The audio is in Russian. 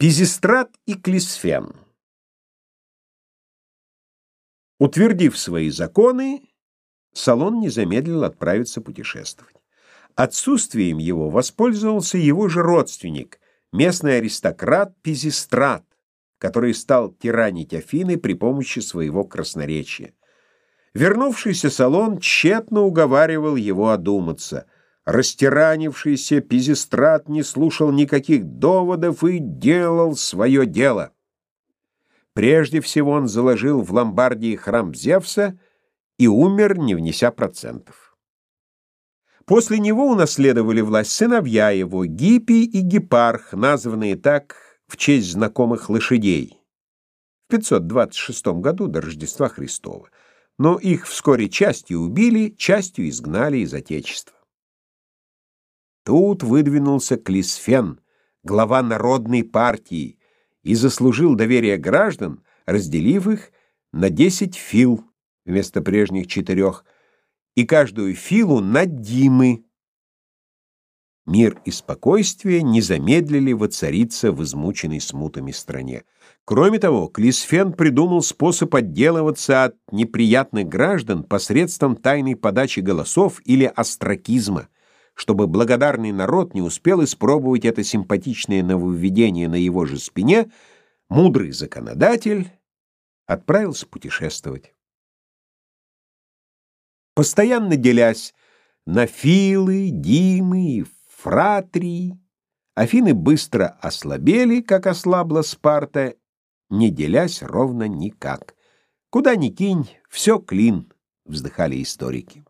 Пизистрат и Клисфен Утвердив свои законы, Салон не замедлил отправиться путешествовать. Отсутствием его воспользовался его же родственник, местный аристократ Пизистрат, который стал тиранить Афины при помощи своего красноречия. Вернувшийся Салон тщетно уговаривал его одуматься — Растиранившийся Пизистрат не слушал никаких доводов и делал свое дело. Прежде всего он заложил в Ломбардии храм Зевса и умер, не внеся процентов. После него унаследовали власть сыновья его, Гиппий и Гепарх, названные так в честь знакомых лошадей, в 526 году до Рождества Христова. Но их вскоре частью убили, частью изгнали из Отечества. Тут выдвинулся Клисфен, глава Народной партии, и заслужил доверие граждан, разделив их на 10 фил вместо прежних четырех, и каждую филу на димы. Мир и спокойствие не замедлили воцариться в измученной смутами стране. Кроме того, Клисфен придумал способ отделываться от неприятных граждан посредством тайной подачи голосов или остракизма чтобы благодарный народ не успел испробовать это симпатичное нововведение на его же спине, мудрый законодатель отправился путешествовать. Постоянно делясь на филы, димы и фратрии, Афины быстро ослабели, как ослабла Спарта, не делясь ровно никак. Куда ни кинь, все клин, вздыхали историки.